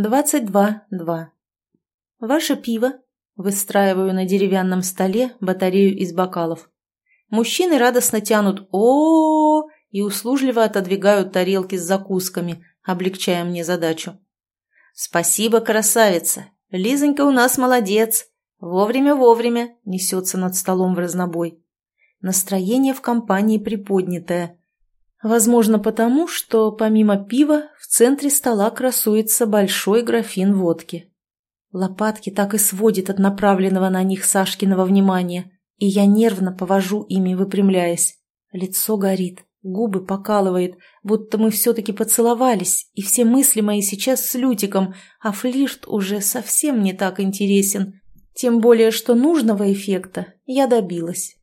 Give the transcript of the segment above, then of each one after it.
Двадцать два, два. Ваше пиво. Выстраиваю на деревянном столе батарею из бокалов. Мужчины радостно тянут о, -о, -о и услужливо отодвигают тарелки с закусками, облегчая мне задачу. «Спасибо, красавица! Лизонька у нас молодец! Вовремя-вовремя!» несется над столом в разнобой. Настроение в компании приподнятое. Возможно, потому, что помимо пива в центре стола красуется большой графин водки. Лопатки так и сводит от направленного на них Сашкиного внимания, и я нервно повожу ими, выпрямляясь. Лицо горит, губы покалывает, будто мы все-таки поцеловались, и все мысли мои сейчас с Лютиком, а флирт уже совсем не так интересен. Тем более, что нужного эффекта я добилась.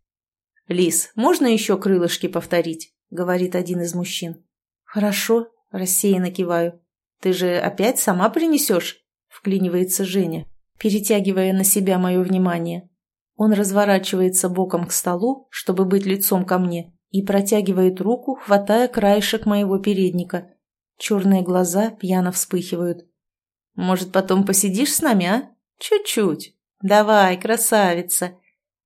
«Лис, можно еще крылышки повторить?» — говорит один из мужчин. «Хорошо», — рассеянно киваю. «Ты же опять сама принесешь?» — вклинивается Женя, перетягивая на себя мое внимание. Он разворачивается боком к столу, чтобы быть лицом ко мне, и протягивает руку, хватая краешек моего передника. Черные глаза пьяно вспыхивают. «Может, потом посидишь с нами, а? Чуть-чуть. Давай, красавица!»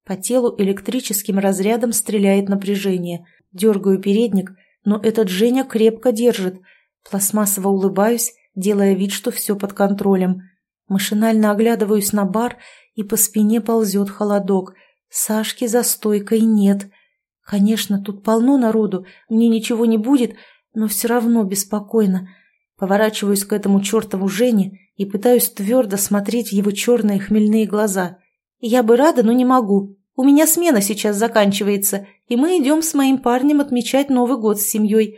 По телу электрическим разрядом стреляет напряжение. Дергаю передник, но этот Женя крепко держит. Пластмассово улыбаюсь, делая вид, что все под контролем. Машинально оглядываюсь на бар, и по спине ползет холодок. Сашки за стойкой нет. Конечно, тут полно народу, мне ничего не будет, но все равно беспокойно. Поворачиваюсь к этому чертову Жене и пытаюсь твердо смотреть в его черные хмельные глаза. Я бы рада, но не могу. У меня смена сейчас заканчивается, и мы идем с моим парнем отмечать Новый год с семьей.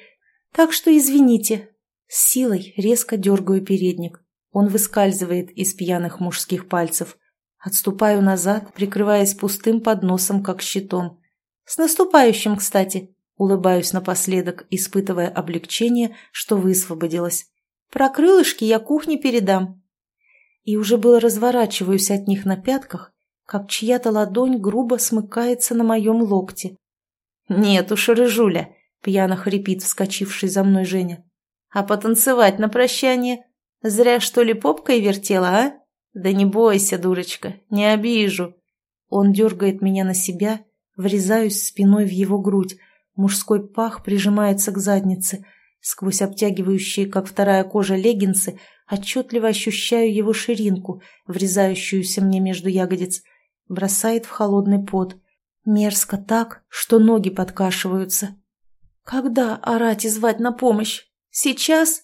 Так что извините». С силой резко дергаю передник. Он выскальзывает из пьяных мужских пальцев. Отступаю назад, прикрываясь пустым подносом, как щитом. «С наступающим, кстати!» Улыбаюсь напоследок, испытывая облегчение, что высвободилась. «Про крылышки я кухне передам». И уже было разворачиваюсь от них на пятках, как чья-то ладонь грубо смыкается на моем локте. «Нет уж, рыжуля!» — пьяно хрипит вскочивший за мной Женя. «А потанцевать на прощание? Зря, что ли, попкой вертела, а? Да не бойся, дурочка, не обижу!» Он дергает меня на себя, врезаюсь спиной в его грудь, мужской пах прижимается к заднице. Сквозь обтягивающие, как вторая кожа, леггинсы отчетливо ощущаю его ширинку, врезающуюся мне между ягодиц бросает в холодный пот. Мерзко так, что ноги подкашиваются. Когда орать и звать на помощь? Сейчас?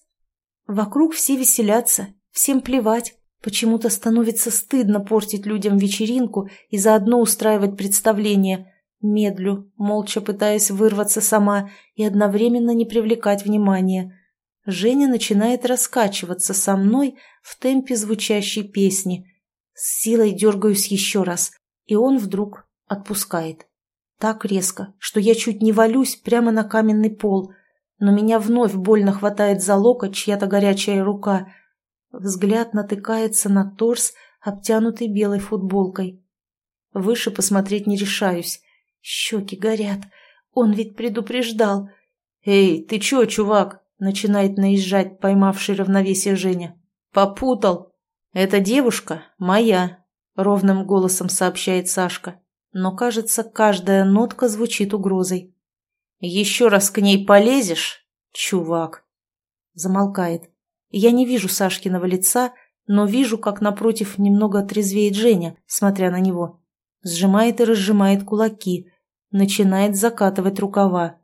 Вокруг все веселятся, всем плевать. Почему-то становится стыдно портить людям вечеринку и заодно устраивать представление. Медлю, молча пытаясь вырваться сама и одновременно не привлекать внимания. Женя начинает раскачиваться со мной в темпе звучащей песни. С силой дергаюсь еще раз, и он вдруг отпускает. Так резко, что я чуть не валюсь прямо на каменный пол, но меня вновь больно хватает за локоть чья-то горячая рука. Взгляд натыкается на торс, обтянутый белой футболкой. Выше посмотреть не решаюсь. Щеки горят. Он ведь предупреждал. «Эй, ты чё, чувак?» — начинает наезжать поймавший равновесие Женя. «Попутал. Эта девушка моя, ровным голосом сообщает Сашка, но, кажется, каждая нотка звучит угрозой. «Еще раз к ней полезешь, чувак!» Замолкает. Я не вижу Сашкиного лица, но вижу, как напротив немного отрезвеет Женя, смотря на него. Сжимает и разжимает кулаки, начинает закатывать рукава.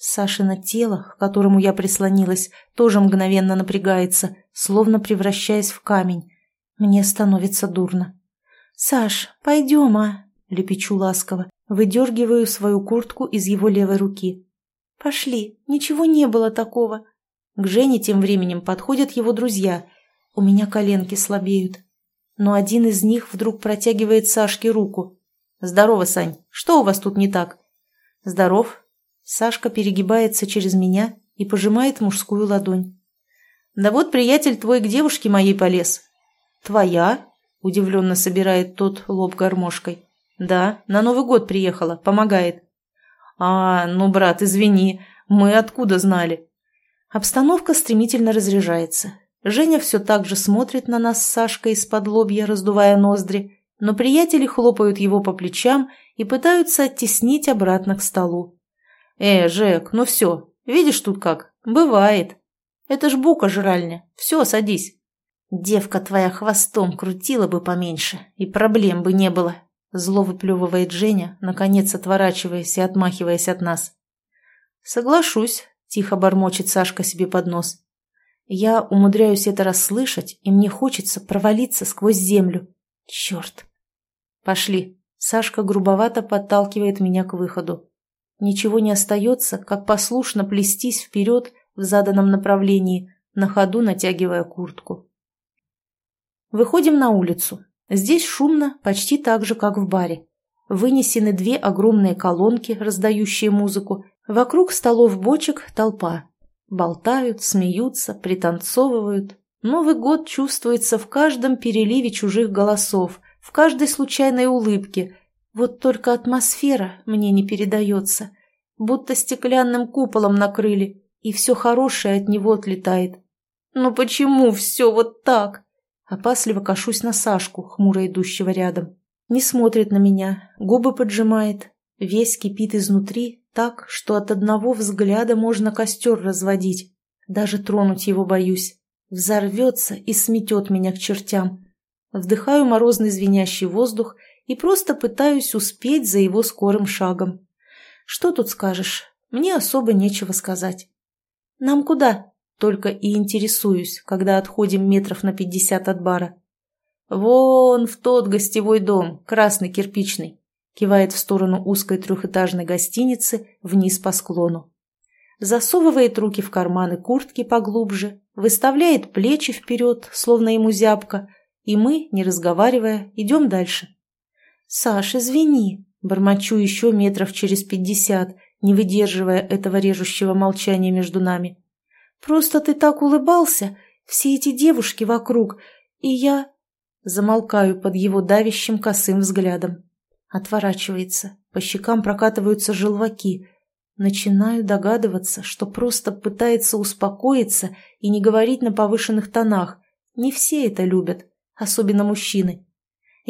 Сашино тело, к которому я прислонилась, тоже мгновенно напрягается, словно превращаясь в камень. Мне становится дурно. «Саш, пойдем, а?» — лепечу ласково, выдергиваю свою куртку из его левой руки. «Пошли, ничего не было такого». К Жене тем временем подходят его друзья. У меня коленки слабеют. Но один из них вдруг протягивает Сашке руку. «Здорово, Сань, что у вас тут не так?» «Здоров». Сашка перегибается через меня и пожимает мужскую ладонь. «Да вот приятель твой к девушке моей полез». «Твоя?» – удивленно собирает тот лоб гармошкой. «Да, на Новый год приехала, помогает». «А, ну, брат, извини, мы откуда знали?» Обстановка стремительно разряжается. Женя все так же смотрит на нас с Сашкой из-под лобья, раздувая ноздри, но приятели хлопают его по плечам и пытаются оттеснить обратно к столу. «Э, Жек, ну все, видишь тут как? Бывает. Это ж бука жральня. Все, садись». «Девка твоя хвостом крутила бы поменьше, и проблем бы не было», зло выплевывает Женя, наконец отворачиваясь и отмахиваясь от нас. «Соглашусь», — тихо бормочет Сашка себе под нос. Я умудряюсь это расслышать, и мне хочется провалиться сквозь землю. Черт! Пошли. Сашка грубовато подталкивает меня к выходу. Ничего не остается, как послушно плестись вперед в заданном направлении, на ходу натягивая куртку. Выходим на улицу. Здесь шумно, почти так же, как в баре. Вынесены две огромные колонки, раздающие музыку. Вокруг столов бочек толпа. Болтают, смеются, пританцовывают. Новый год чувствуется в каждом переливе чужих голосов, в каждой случайной улыбке. Вот только атмосфера мне не передается. Будто стеклянным куполом накрыли, и все хорошее от него отлетает. «Ну почему все вот так?» Опасливо кашусь на Сашку, хмуро идущего рядом. Не смотрит на меня, губы поджимает, весь кипит изнутри, так, что от одного взгляда можно костер разводить. Даже тронуть его боюсь. Взорвется и сметет меня к чертям. Вдыхаю морозный звенящий воздух и просто пытаюсь успеть за его скорым шагом. Что тут скажешь? Мне особо нечего сказать. «Нам куда?» Только и интересуюсь, когда отходим метров на пятьдесят от бара. «Вон в тот гостевой дом, красный кирпичный кивает в сторону узкой трехэтажной гостиницы вниз по склону. Засовывает руки в карманы куртки поглубже, выставляет плечи вперед, словно ему зябко, и мы, не разговаривая, идем дальше. «Саш, извини», — бормочу еще метров через пятьдесят, не выдерживая этого режущего молчания между нами. «Просто ты так улыбался, все эти девушки вокруг, и я...» Замолкаю под его давящим косым взглядом. Отворачивается, по щекам прокатываются желваки. Начинаю догадываться, что просто пытается успокоиться и не говорить на повышенных тонах. Не все это любят, особенно мужчины.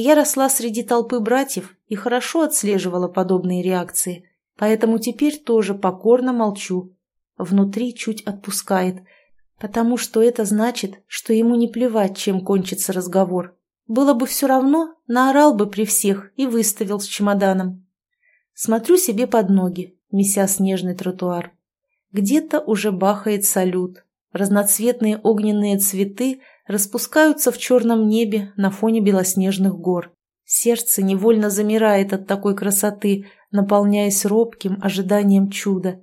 Я росла среди толпы братьев и хорошо отслеживала подобные реакции, поэтому теперь тоже покорно молчу. Внутри чуть отпускает, потому что это значит, что ему не плевать, чем кончится разговор. Было бы все равно, наорал бы при всех и выставил с чемоданом. Смотрю себе под ноги, меся снежный тротуар. Где-то уже бахает салют. Разноцветные огненные цветы распускаются в черном небе на фоне белоснежных гор. Сердце невольно замирает от такой красоты, наполняясь робким ожиданием чуда.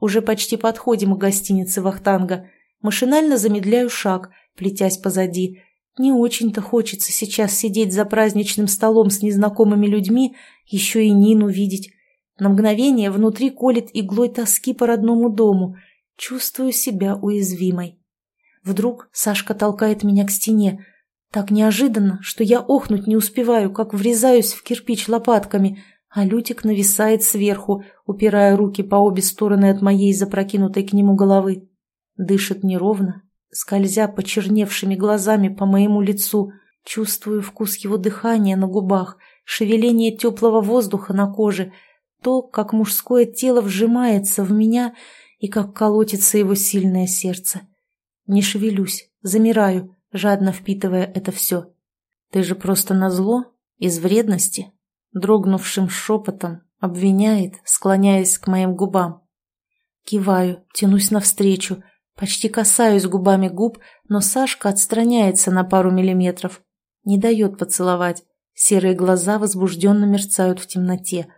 Уже почти подходим к гостинице Вахтанга. Машинально замедляю шаг, плетясь позади, не очень-то хочется сейчас сидеть за праздничным столом с незнакомыми людьми, еще и Нину видеть. На мгновение внутри колет иглой тоски по родному дому. Чувствую себя уязвимой. Вдруг Сашка толкает меня к стене. Так неожиданно, что я охнуть не успеваю, как врезаюсь в кирпич лопатками, а Лютик нависает сверху, упирая руки по обе стороны от моей запрокинутой к нему головы. Дышит неровно, скользя почерневшими глазами по моему лицу, чувствую вкус его дыхания на губах, шевеление теплого воздуха на коже, то, как мужское тело вжимается в меня и как колотится его сильное сердце. Не шевелюсь, замираю, жадно впитывая это все. Ты же просто назло, из вредности, дрогнувшим шепотом, обвиняет, склоняясь к моим губам. Киваю, тянусь навстречу, Почти касаюсь губами губ, но Сашка отстраняется на пару миллиметров. Не дает поцеловать. Серые глаза возбужденно мерцают в темноте.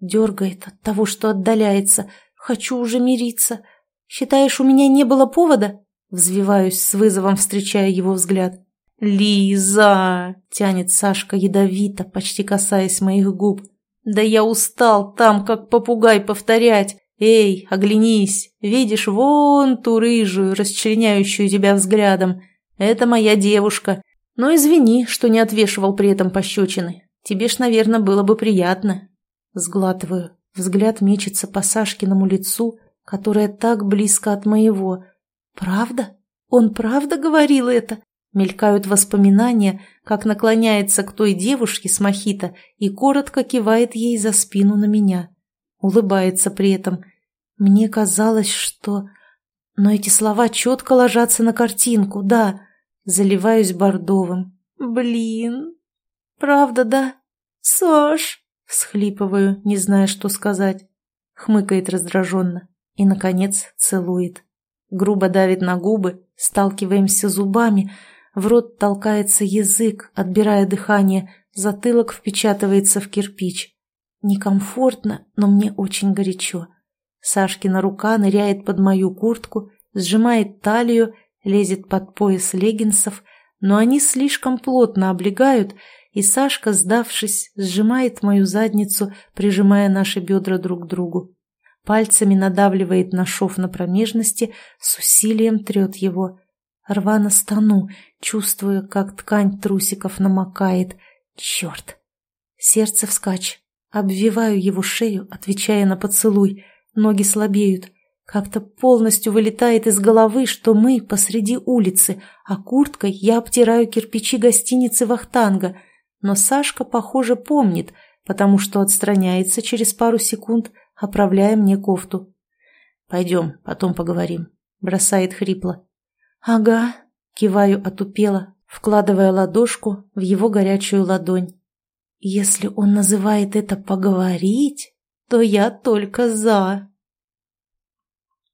Дергает от того, что отдаляется. Хочу уже мириться. Считаешь, у меня не было повода? Взвиваюсь с вызовом, встречая его взгляд. «Лиза!» — тянет Сашка ядовито, почти касаясь моих губ. «Да я устал там, как попугай, повторять. «Эй, оглянись! Видишь вон ту рыжую, расчленяющую тебя взглядом? Это моя девушка. Но извини, что не отвешивал при этом пощечины. Тебе ж, наверное, было бы приятно». Сглатываю. Взгляд мечется по Сашкиному лицу, которое так близко от моего. «Правда? Он правда говорил это? Мелькают воспоминания, как наклоняется к той девушке с мохито и коротко кивает ей за спину на меня. Улыбается при этом. Мне казалось, что... Но эти слова четко ложатся на картинку, да. Заливаюсь бордовым. Блин. Правда, да? Саш. Всхлипываю, не зная, что сказать. Хмыкает раздраженно и, наконец, целует. Грубо давит на губы, сталкиваемся зубами, в рот толкается язык, отбирая дыхание, затылок впечатывается в кирпич. Некомфортно, но мне очень горячо. Сашкина рука ныряет под мою куртку, сжимает талию, лезет под пояс леггинсов, но они слишком плотно облегают, и Сашка, сдавшись, сжимает мою задницу, прижимая наши бедра друг к другу. Пальцами надавливает на шов на промежности, с усилием трет его. Рвано стану, чувствуя, как ткань трусиков намокает. Черт! Сердце вскачь. Обвиваю его шею, отвечая на поцелуй. Ноги слабеют. Как-то полностью вылетает из головы, что мы посреди улицы, а курткой я обтираю кирпичи гостиницы Вахтанга. Но Сашка, похоже, помнит, потому что отстраняется через пару секунд, оправляя мне кофту. «Пойдем, потом поговорим», — бросает хрипло. «Ага», — киваю отупело, вкладывая ладошку в его горячую ладонь. «Если он называет это «поговорить», то я только за».